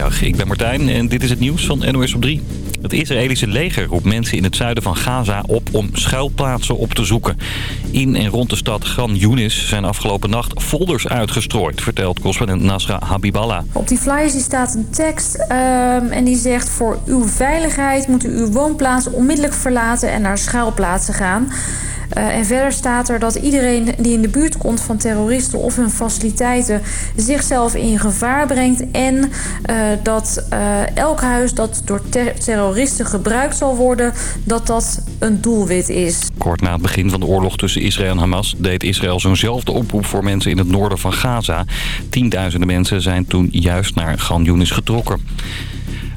Ik ben Martijn en dit is het nieuws van NOS op 3. Het Israëlische leger roept mensen in het zuiden van Gaza op om schuilplaatsen op te zoeken. In en rond de stad Gran Yunis zijn afgelopen nacht folders uitgestrooid, vertelt correspondent Nasra Habiballah. Op die flyers staat een tekst ehm, en die zegt voor uw veiligheid moet u uw woonplaats onmiddellijk verlaten en naar schuilplaatsen gaan. Uh, en verder staat er dat iedereen die in de buurt komt van terroristen of hun faciliteiten zichzelf in gevaar brengt. En uh, dat uh, elk huis dat door ter terroristen gebruikt zal worden, dat dat een doelwit is. Kort na het begin van de oorlog tussen Israël en Hamas deed Israël zo'nzelfde oproep voor mensen in het noorden van Gaza. Tienduizenden mensen zijn toen juist naar Gan getrokken.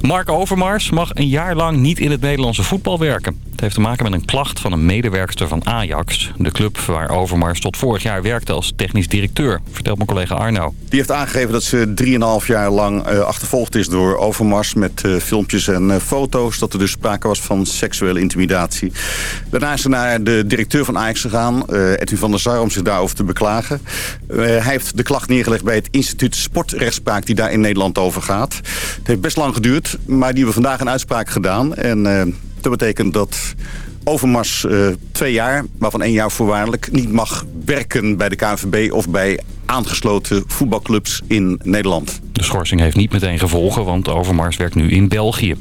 Mark Overmars mag een jaar lang niet in het Nederlandse voetbal werken. Heeft te maken met een klacht van een medewerkster van Ajax. De club waar Overmars tot vorig jaar werkte als technisch directeur, vertelt mijn collega Arno. Die heeft aangegeven dat ze 3,5 jaar lang uh, achtervolgd is door Overmars... met uh, filmpjes en uh, foto's, dat er dus sprake was van seksuele intimidatie. Daarna is ze naar de directeur van Ajax gegaan, Edwin van der Sar, om zich daarover te beklagen. hij heeft de klacht neergelegd bij het instituut Sportrechtspraak... die daar in Nederland over gaat. Het heeft best lang geduurd, maar die hebben vandaag een uitspraak gedaan... En dat betekent dat Overmars uh, twee jaar, waarvan één jaar voorwaardelijk... niet mag werken bij de KNVB of bij aangesloten voetbalclubs in Nederland. De schorsing heeft niet meteen gevolgen, want Overmars werkt nu in België.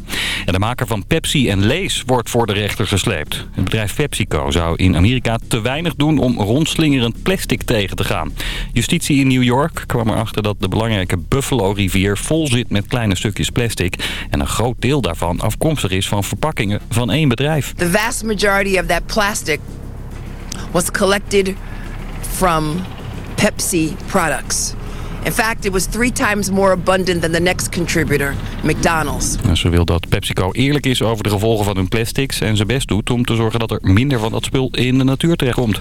En de maker van Pepsi en Lees wordt voor de rechter gesleept. Het bedrijf PepsiCo zou in Amerika te weinig doen om rondslingerend plastic tegen te gaan. Justitie in New York kwam erachter dat de belangrijke Buffalo-rivier vol zit met kleine stukjes plastic. En een groot deel daarvan afkomstig is van verpakkingen van één bedrijf. The vast majority of that plastic was collected from Pepsi products. In fact, it was three times more abundant than the next contributor, McDonald's. Ze wil dat PepsiCo eerlijk is over de gevolgen van hun plastics... en zijn best doet om te zorgen dat er minder van dat spul in de natuur terechtkomt.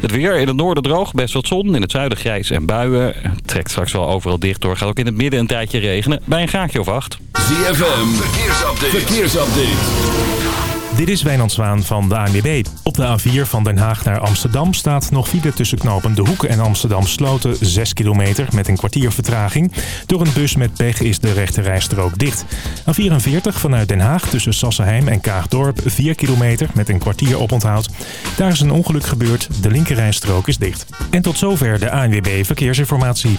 Het weer in het noorden droog, best wat zon. In het zuiden grijs en buien. Het trekt straks wel overal dicht door. Gaat ook in het midden een tijdje regenen. Bij een graadje of acht. ZFM, verkeersupdate. verkeersupdate. Dit is Wijnand Zwaan van de ANWB. Op de A4 van Den Haag naar Amsterdam staat nog file tussen knopen De Hoek en Amsterdam Sloten 6 kilometer met een kwartier vertraging. Door een bus met pech is de rechte rijstrook dicht. A44 vanuit Den Haag tussen Sassenheim en Kaagdorp 4 kilometer met een kwartier oponthoud. Daar is een ongeluk gebeurd, de linkerrijstrook is dicht. En tot zover de ANWB Verkeersinformatie.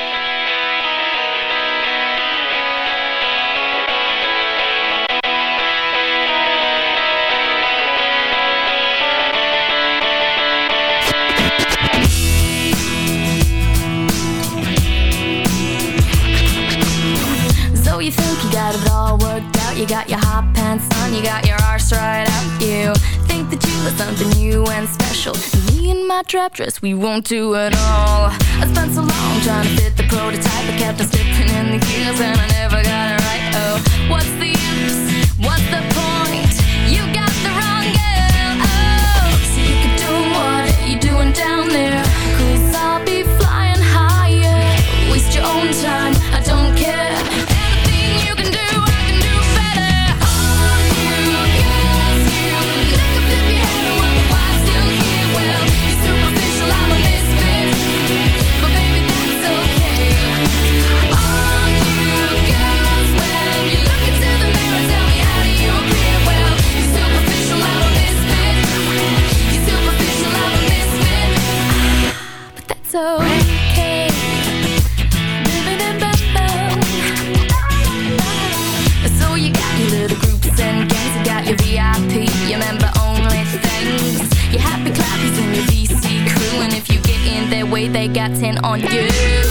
You think you got it all worked out. You got your hot pants on, you got your arse right out You think that you are something new and special. Me and my trap dress, we won't do it all. I spent so long trying to fit the prototype. I kept on slipping in the gears and I never got it right. Oh, what's the use? What's the way, they got 10 on you.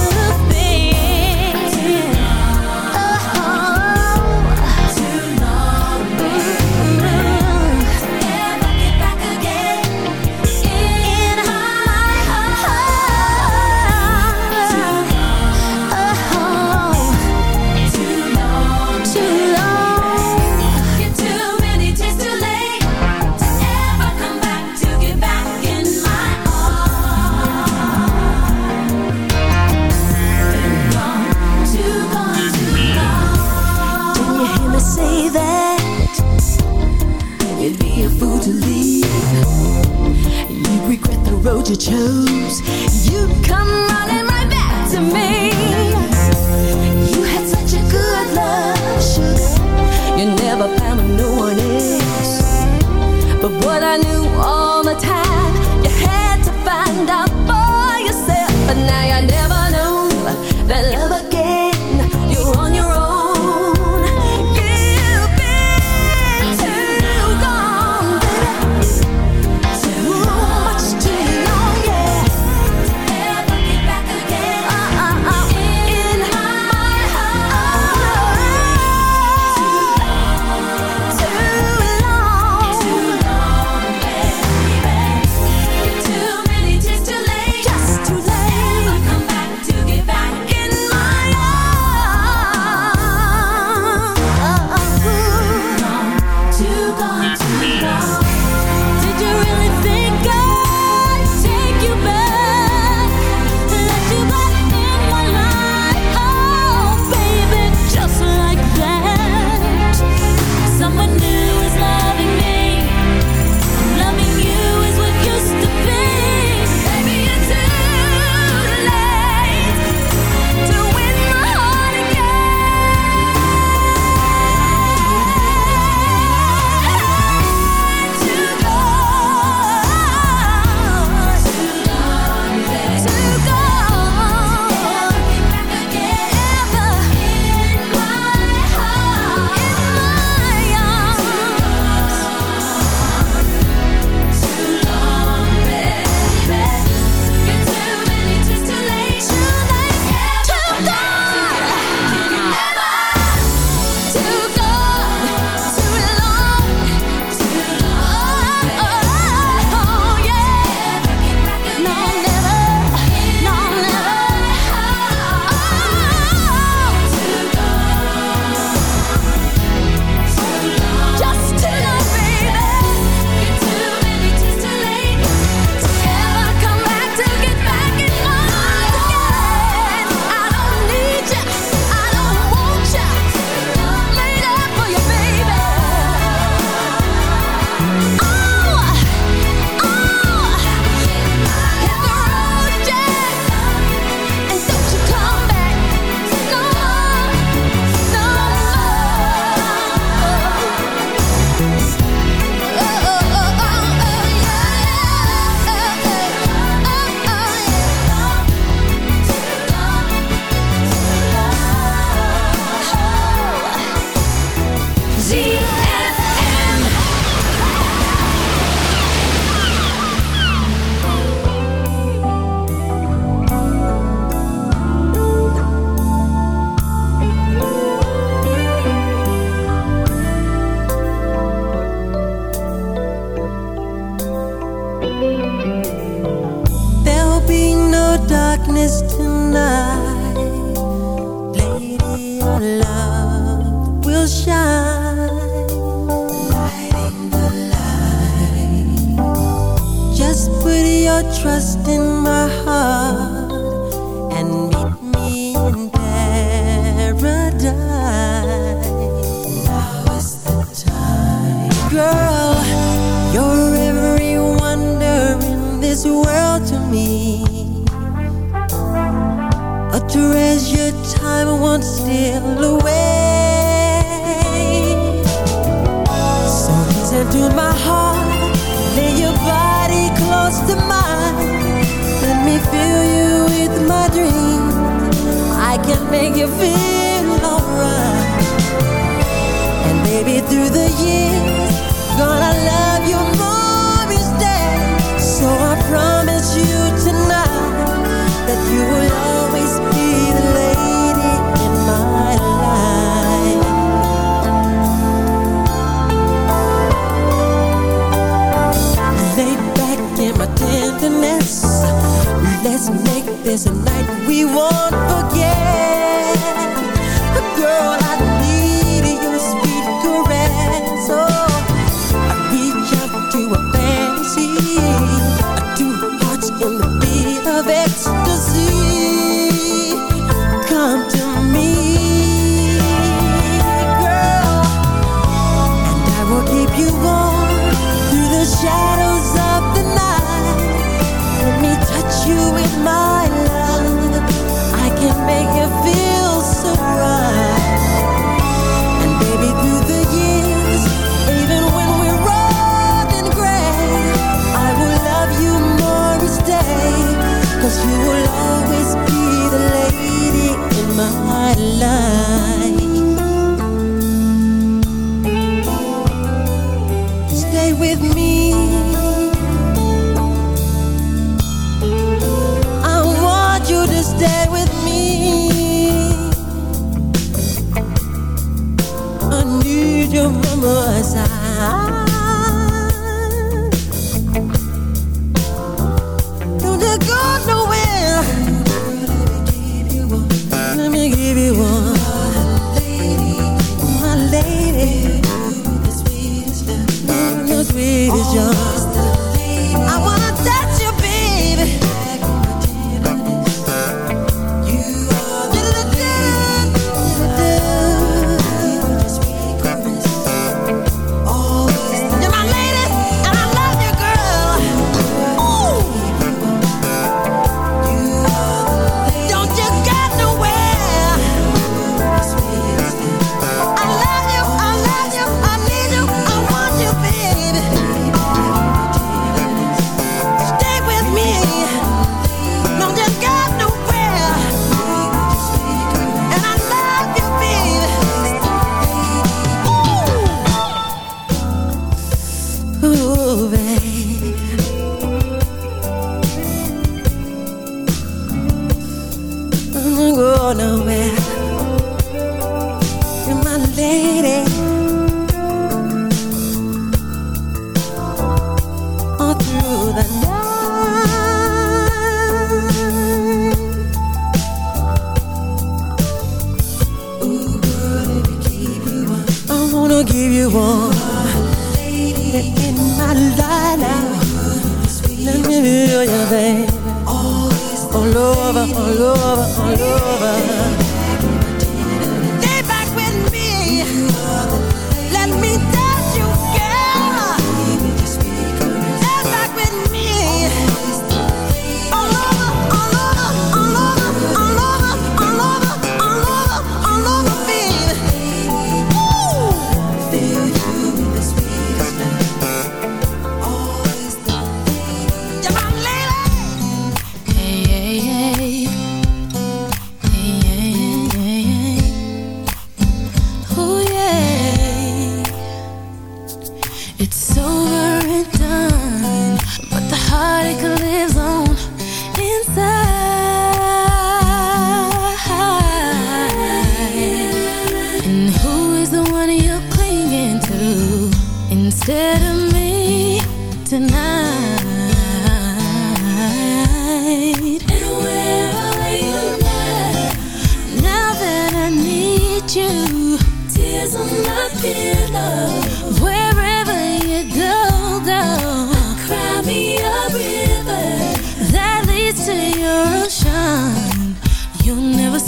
you chose. You come running.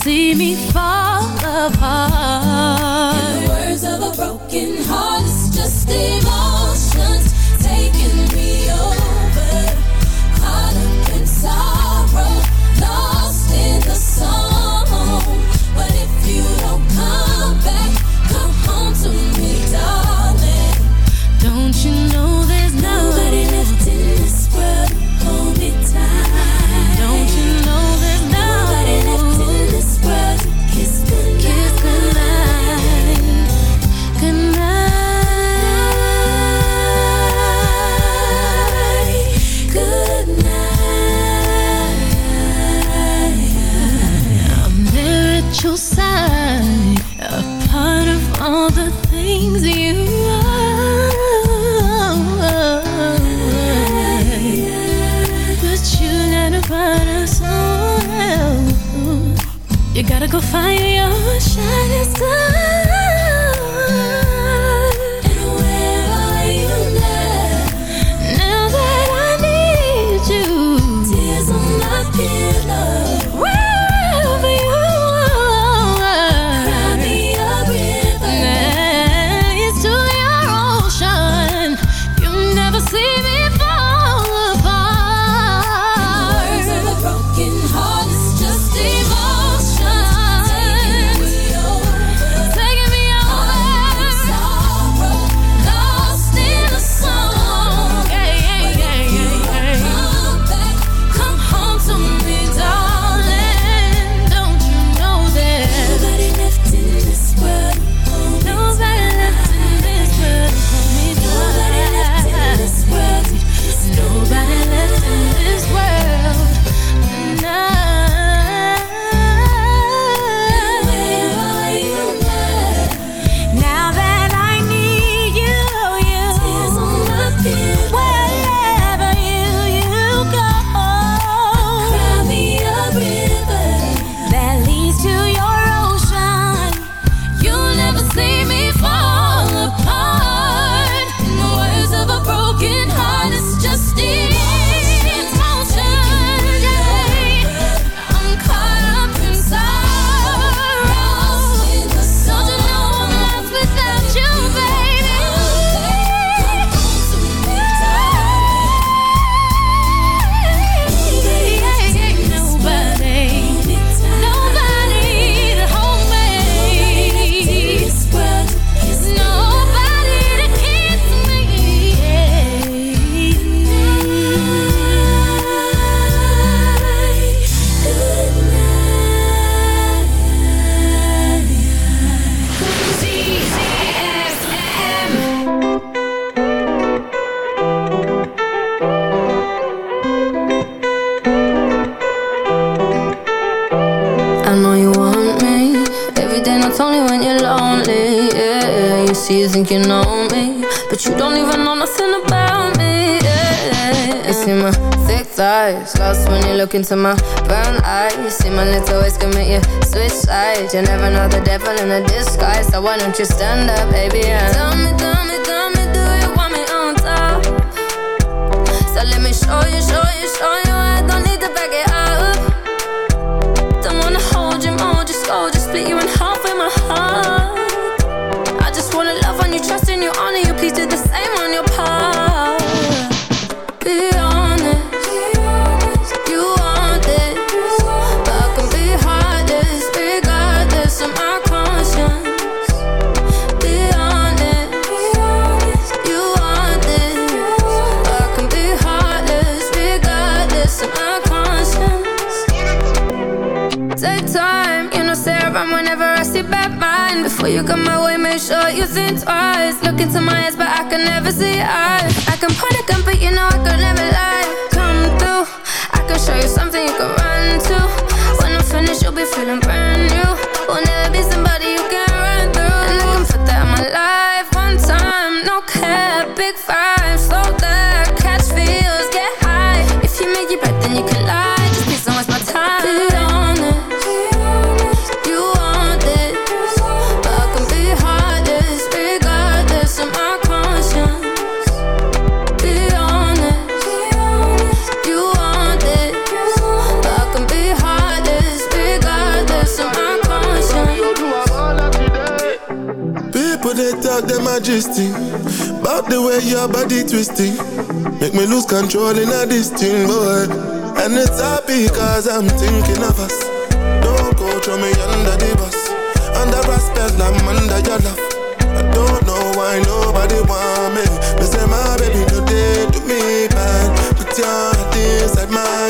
See me fall apart. looking to my and twice. Look into my eyes, but I can never see eyes. I can point a gun, but you know I could never. majesty. About the way your body twisting. Make me lose control in a distinct boy. And it's happy cause I'm thinking of us. Don't go throw me under the bus. Under respect, I'm under your love. I don't know why nobody want me. But say my baby today do me bad. Put your heart inside my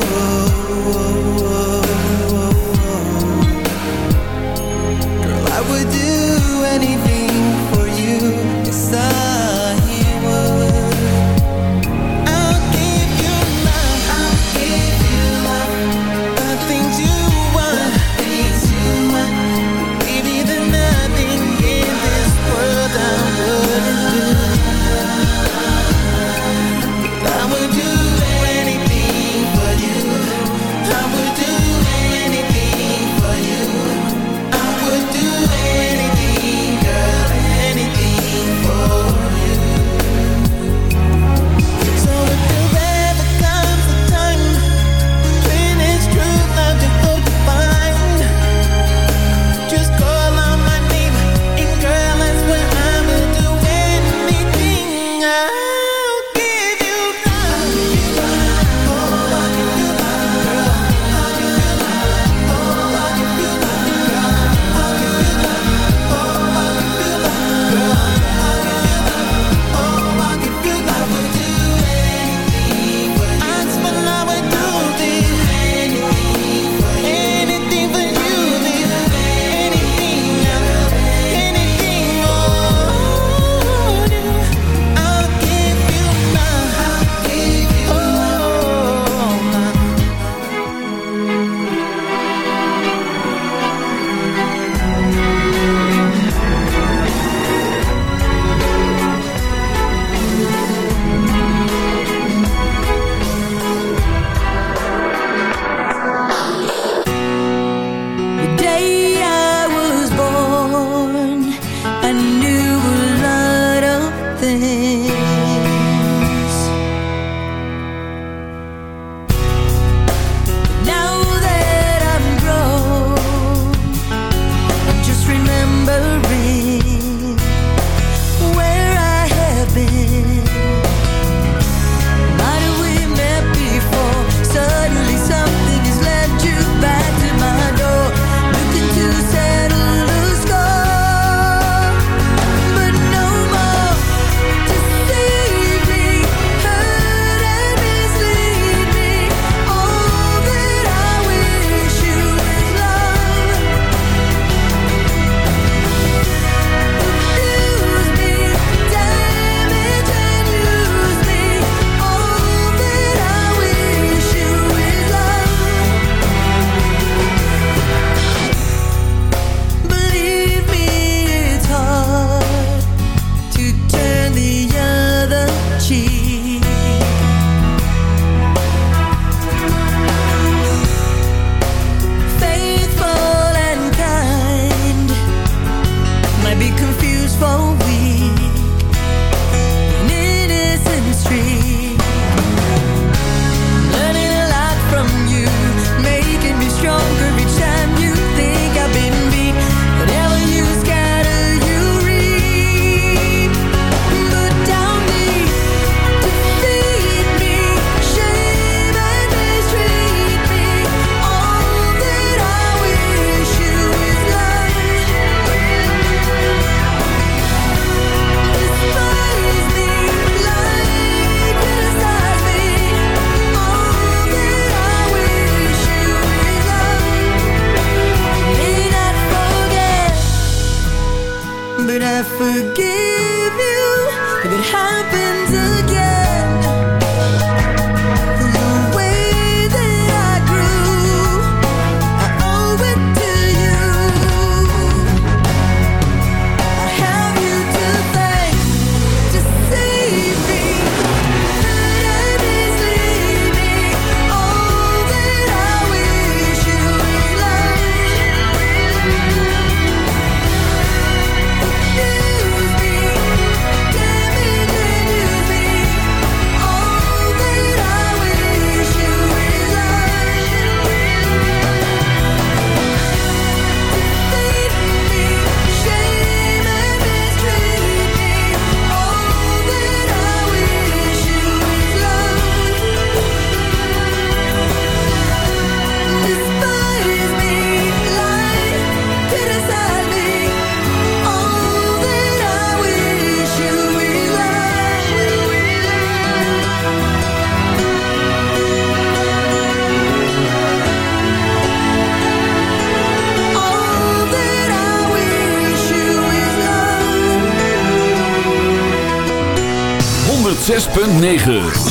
106.9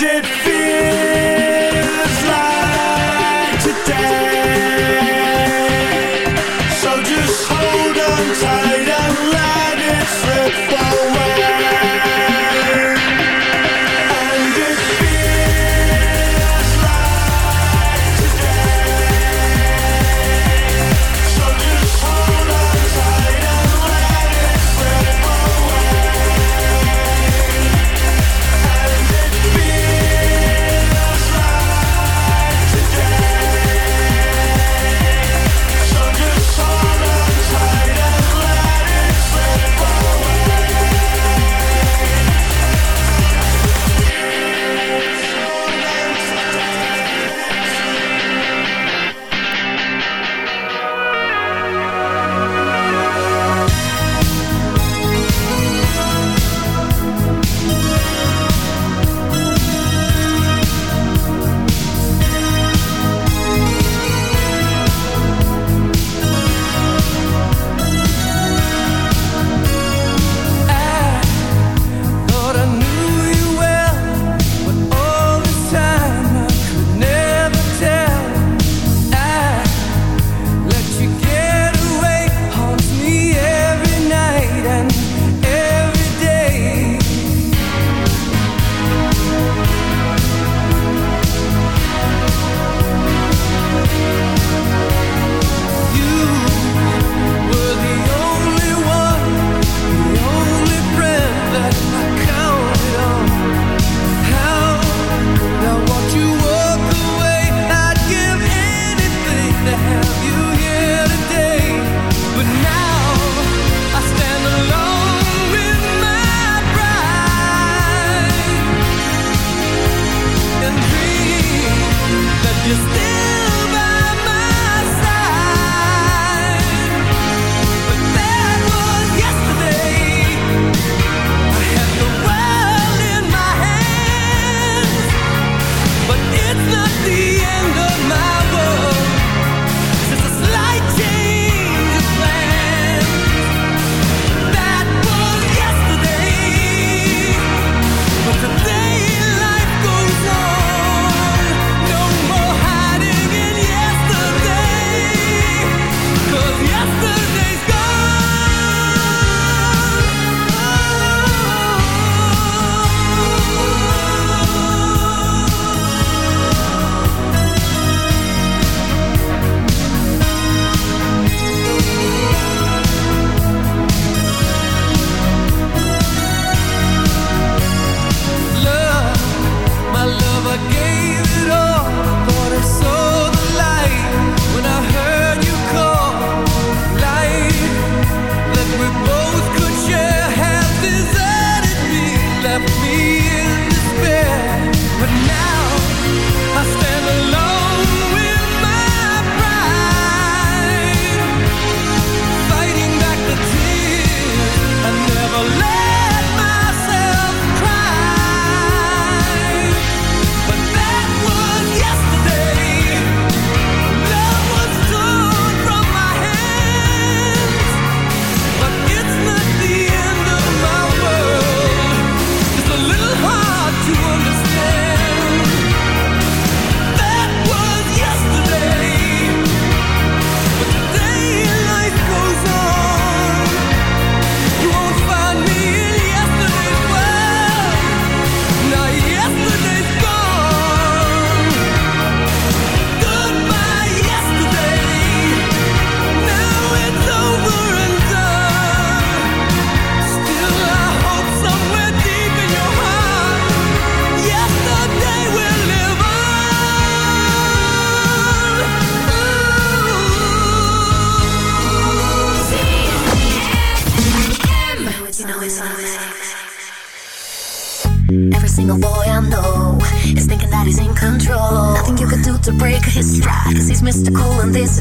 did.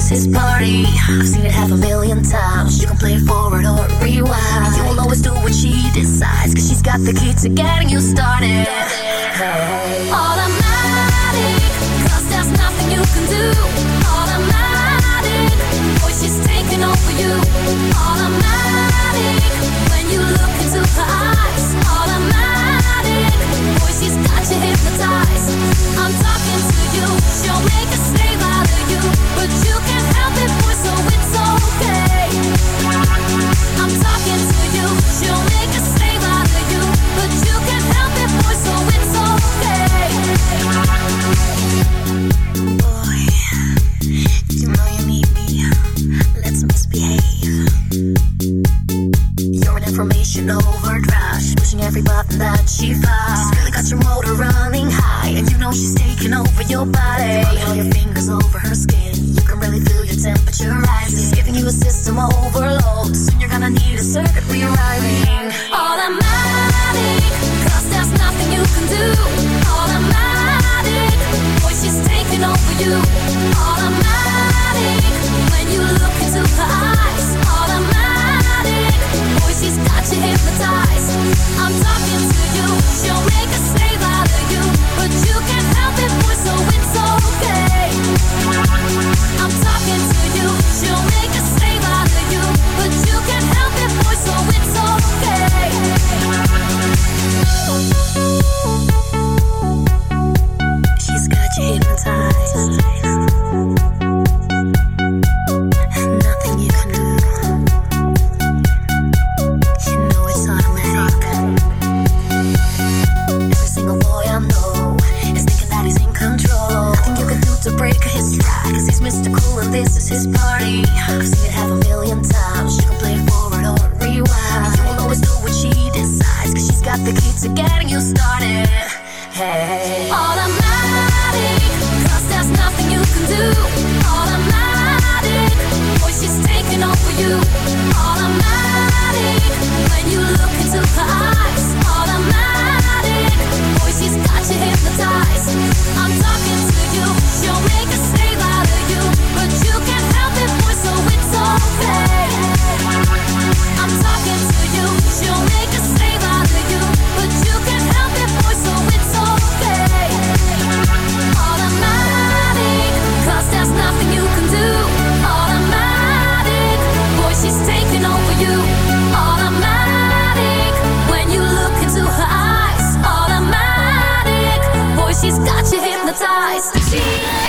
This party. I've seen it half a million times. You can play it forward or rewind. You'll always do what she decides. Cause she's got the key to getting you started. system overload. Soon you're gonna need a circuit rewriting. Automatic, cause there's nothing you can do. Automatic, voice is taking over you. hypnotized.